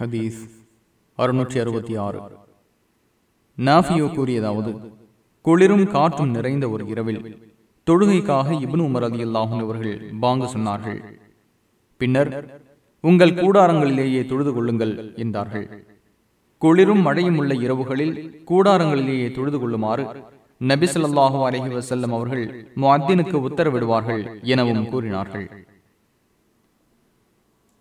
ஹதீஸ் அறுநூற்றி அறுபத்தி ஆறு. நாஃபியோ கூறியதாவது குளிரும் காற்றும் நிறைந்த ஒரு இரவில் தொழுகைக்காக இப்னு உமர் அலி அல்லாஹும் அவர்கள் பாங்கு சொன்னார்கள். பின்னர் உங்கள் கூடாரங்களிலேயே தொழுது கொள்ளுங்கள் என்றார்கள். குளிரும் மழையும் உள்ள இரவுகளில் கூடாரங்களிலேயே தொழுது கொள்ளுமாறு நபிசல்லாஹு அலஹி வசல்லம் அவர்கள் முஅத்தினுக்கு உத்தரவிடுவார்கள் எனவும் கூறினார்கள்.